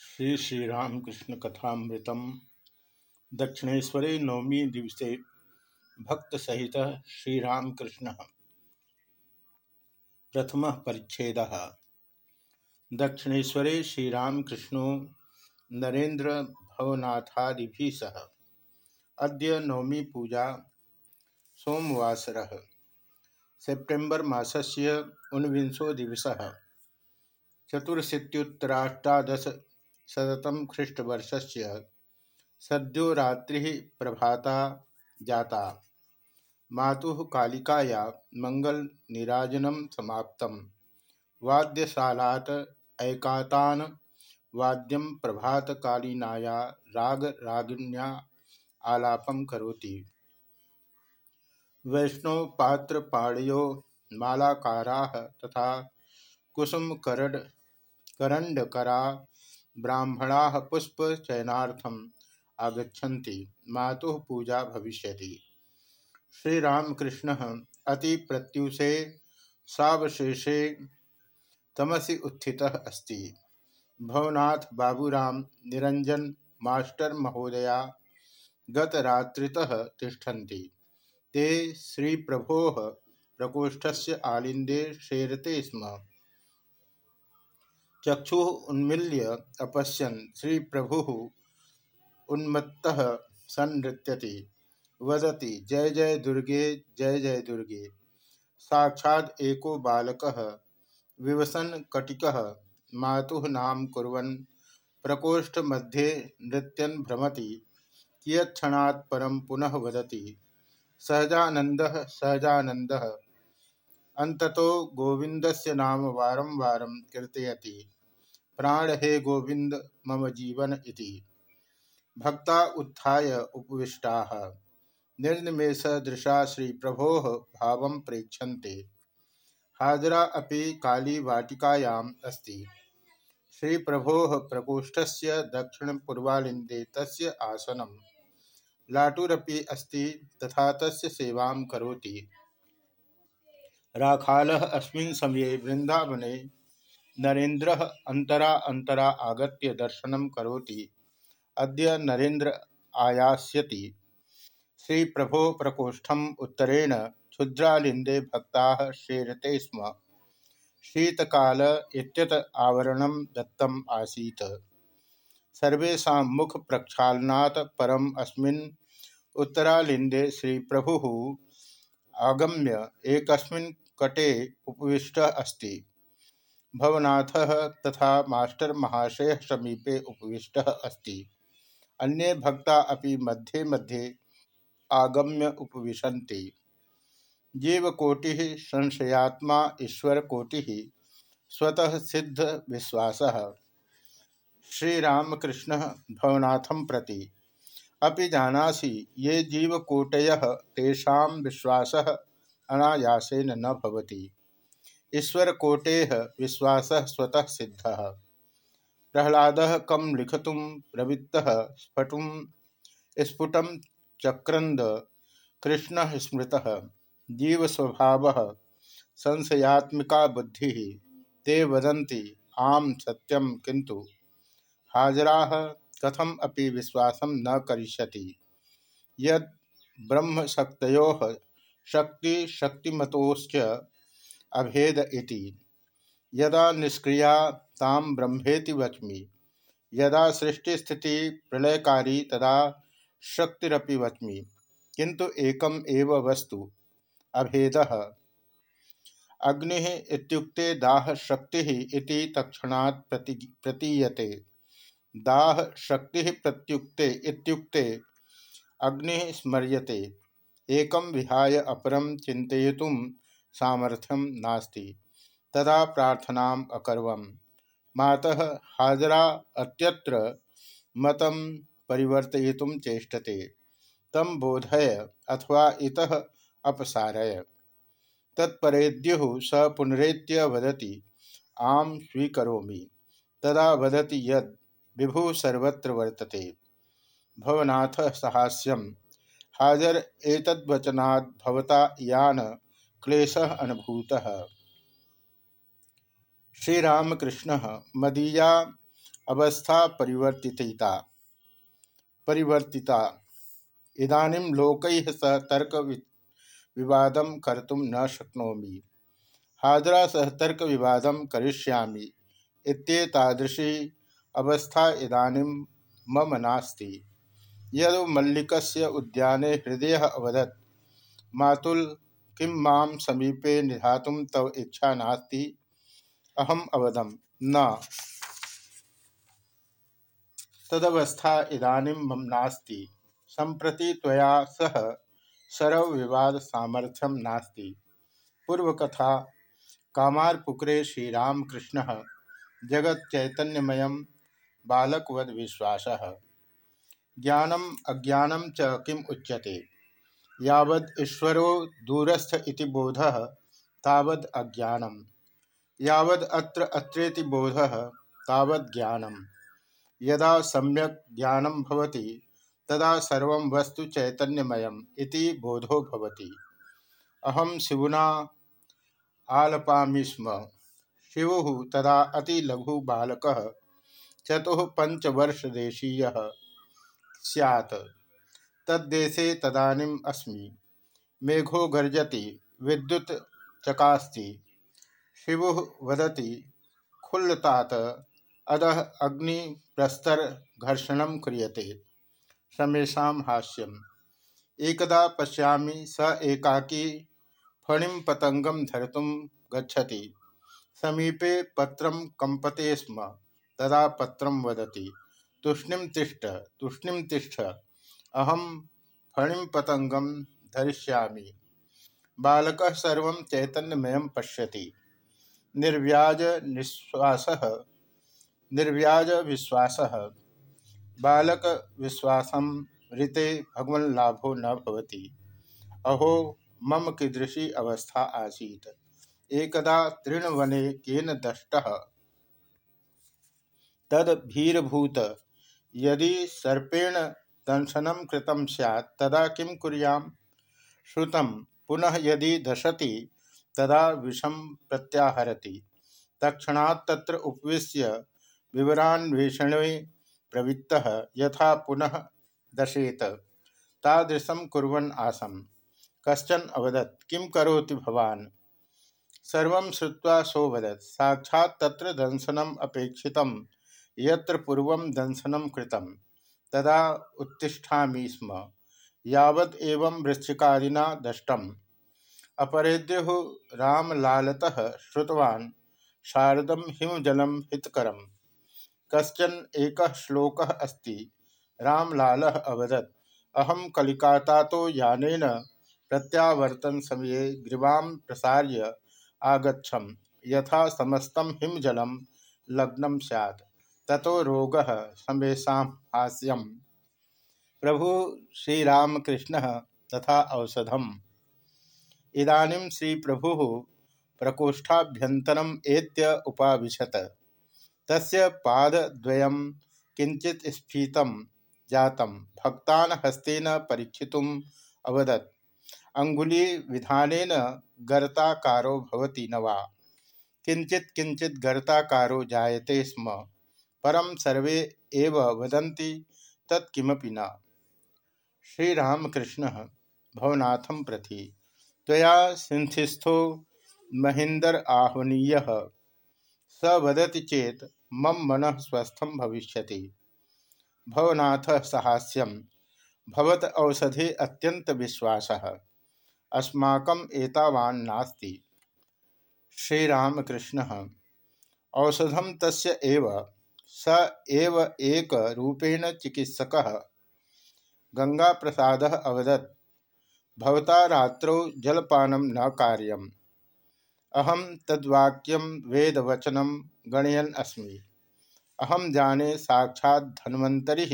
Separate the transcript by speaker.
Speaker 1: श्री श्रीरामकृष्ण कथामृतम। दक्षिणेश्वरे नवमी दिवसे भक्त सहित श्रीरामकृष्ण प्रथम परिच्छेद। दक्षिणेश्वरे श्रीरामकृष्णो नरेन्द्र भवनाथादि सह अद्य नवमी पूजा सोमवासर। सेप्टेम्बर मासस्य ऊनविंशो दिवस। चतुर्शीत्युत्तराष्टादश शतम ख्रीष्टवर्ष से सद्यो रात्रि प्रभाता जाता। मातु कालिकाया मंगल निराजनम समाप्त। वाद्यशालात ऐकातान वाद्यम प्रभात कालीनाया राग रागिण्या आलापम करोति। वैष्णव पात्र पाणयो मालाकारा तथा कुसुम करड ब्राह्मणा पुष्प चयनार्थम आगछति मातु पूजा भविष्य श्रीरामकृष्ण अति प्रत्युषे सवशेषे तमसी उत्थित अस्ति। भवनाथ बाबूराम निरंजन मास्टर महोदया गतरात्रितः तिष्ठन्ति। ते श्री प्रभो प्रकोष्ठस्य आलिंदे शेरते स्म। चक्षु उन्मील्य अपश्यन श्री प्रभु उन्मत्त सन्नृत्यति। वदति, जय जय दुर्गे, जय जय दुर्गे। साक्षाद एको बालक, विवसन कटिक, मातु नाम कुरन प्रकोष्ठ मध्ये नृत्यन भ्रमति। कियत्क्षणात् परम पुनः वदति। सहजानंद सहजानंद अंततो गोविंदस्य नाम वारं वारं कीर्तयति। प्राण हे गोविंद मम जीवन इति। भक्ता उत्थाय उपविष्टा। निर्निमेष दृशा श्री प्रभो भाव प्रेक्षन्ते। हाजरा अपि काली वाटिकायाम् अस्ति। श्री प्रभो प्रकोष्ठस्य दक्षिण पूर्वालिंदे तस्य आसनं लाटुरपि अस्ति, तथा तस्य सेवां करोति। राखाल अस्मिन् समये वृंदावने नरेन्द्र अंतरा अंतरा आगत्य दर्शनं करोति। अद्य नरेन्द्र आयास्यति। श्री प्रभो प्रकोष्ठम उत्तरेण क्षुद्रालिंदे भक्ता शेरते स्म। शीतकाल इत्यत आवरणं दत्तम् आसीत्। सर्वेषां मुख प्रक्षालनात् परम अस्मिन् उत्तरालिंदे श्री प्रभु आगम्य एकस्मिन् कटे उपविष्ट अस्ति। भवनाथ तथा मास्टर महाशय समीपे उपविष्ट अस्ति। अन्ये भक्ता अपि मध्ये मध्ये आगम्य उपविशन्ति। जीवकोटि संशयात्मा ईश्वरकोटि स्वतः सिद्ध विश्वास। श्रीरामकृष्ण भवनाथम प्रति। अभी जानासी, ये जीवकोटय तेषा विश्वास अनायासेन न भवति। ईश्वरकोटे विश्वास स्वतः सिद्ध। प्रहलाद कम लिखत प्रवृत्त स्फुट स्फुट चक्रंद कृष्ण स्मृत। जीवस्वभाव संशयात्मिका बुद्धि ते वदन्ति, आम सत्यम किंतु हाजरा कथम अपि विश्वास न करिष्यति। यद ब्रह्मशक्तो शक्ति शक्तिमतोश्च अभेद इति, यदा निष्क्रिया ताम ब्रह्मेति वच्मि, यदा सृष्टिस्थिति प्रलयकारी तदा शक्तिरपि वच्मि किंतु एकम एव वस्तु, अभेद। अग्नि दाह शक्ति इति प्रति, प्रतीयते। दाह शक्ति प्रत्युक्ते इत्युक्ते, अग्नि स्मर्यते एकम विहाय अपरम चिंतयुम सामर्थ्यम नास्ति, तदा प्रार्थना अकर्वम। मातः हाजरा अत्यत्र मतम परिवर्तयितुम चेष्टते तम बोधय अथवा इतः अपसारय। तत्परेद्यु स पुनरेत्य वदति आम स्वीकरोमि। तदा वदति यद विभु सर्वत्र वर्तते। भवनाथ सहास्यम। हाजर एतद्वचनात् भवता यान क्लेश अनुभूत। श्रीरामकृष्ण मदीया अवस्था परिवर्तिता परिवर्तिता। इदानीं लोकैः सह तर्क विवादं कर्तुं न शक्नोमि। हाजरा सह तर्क विवादं करिष्यामि। इत्येतादृशी अवस्था इदानीं मम नास्ति। यदु मल्लिकस्य उद्याने हृदय अवदत्, मातुल, किं माँ समीपे निधातुं तव इच्छा नास्ति? अहम अवदम, न। तदवस्था इदानीं मम नास्ति। संप्रति त्वया सह सरव विवाद सामर्थ्यम नास्ति। पूर्वकथा कामारपुकुरे श्रीरामकृष्ण जगत बालकवद विश्वास। ज्ञानम अज्ञानम च किम उच्यते? यावद ईश्वरो दूरस्थ इति बोधः, तावद अज्ञानम। यावद अत्र अत्रेति बोध, तावद ज्ञानम। यदा सम्यक ज्ञानम भवति, तदा सर्व वस्तु चैतन्यमयम् इति बोधो भवति। अहम शिवुना आलपामि स्म। शिव तदा अति लघु बालक। चतुः पंचवर्षदेशीय सैत् तद्देशे तदानीम् अस्मि। मेघो गर्जति, विद्युत चकास्ति, शिवु वदति, खुल्लतात। अदह अग्नि प्रस्तर घर्षण क्रियते। समेशा हाष्यम एकदा पश्यामि, स एकाकी फणिं पतंगम धर्तुं गच्छति। समीपे पत्रं कंपते स्म। तदा पत्रं वदति। तूष्णीं तिष्ठ तूष्णीं तिष्ठ अहम फणिं पतंगम धरिष्यामि। बालकः सर्वं चैतन्यमयं पश्यति। निर्व्याज निश्वासः, निर्व्याज विश्वास। बालक विश्वास ऋते भगवन लाभो न भवति। अहो, मम कीदृशी अवस्था आसीत। एकदा तृणवने केन दष्ट तदीरभूत यदि सर्पेण दंशनम कृतं स्यात्, तदा किं कुर्याम्? श्रुतं, पुनः यदि दशति, तदा विषम प्रत्याहरति। तक्षणात् तत्र उपविश्य विवरान्वेषण प्रवृत्त, यथा पुनः दशेत। तादृशं कुर्वन् आसम। कश्चन अवदत्, किं करोति भवान्? सर्वं श्रुत्वा सोऽवदत्। साक्षात् तत्र दंशनम् अपेक्षितं यत्र पूर्वं दंशनं कृतं, तदा उत्तिष्ठामि स्म, यावत् एवं वृश्चिकादिना दष्टम्। अपरेद्युः रामलालतः श्रुतवान्, शारदं हिमजलं हितकरम्। कशन एक श्लोक अस्ति, रामलाल अवदत् अहम कलिकाता तो यान प्रत्यावर्तन समय ग्रीवा प्रसार्य आगछम यथा समस्त हिमजल लग्न सैत् ततो रोग समेशा हास्यम। प्रभु श्रीरामकृष्ण तथा औषधम। इदानीं श्री प्रभु प्रकोष्ठाभ्यंतरम एत्य उपाविशत। तस्य पादद्वयं किंचित स्फीत जात भक्तान हस्तेन परीक्षितुम अवदत्। अंगुली विधानेन गर्ताकारो भवति न वा? किंचित किंचित गर्ताकारो जायते स्म। परम सर्वे एव वदन्ति तत्किमपि न। श्रीरामकृष्ण भवनाथम प्रति, त्वया सिंथिस्थो महेंदर आहवनीय, स वदति चेत मम मन स्वस्थम भविष्य भवनाथ सहास्यम भवत औषधे अत्यंत विश्वास, अस्माकम एतावान नास्ति। श्रीरामकृष्ण औषधम तस्य एव स एव एक रूपेण चिकित्सक। गंगा प्रसाद अवदत्। भवता रात्रौ जलपानम न कार्यम। अहम तद्वाक्यम वेदवचनम गणयन अस्मि। अहम जाने साक्षात धन्वंतरी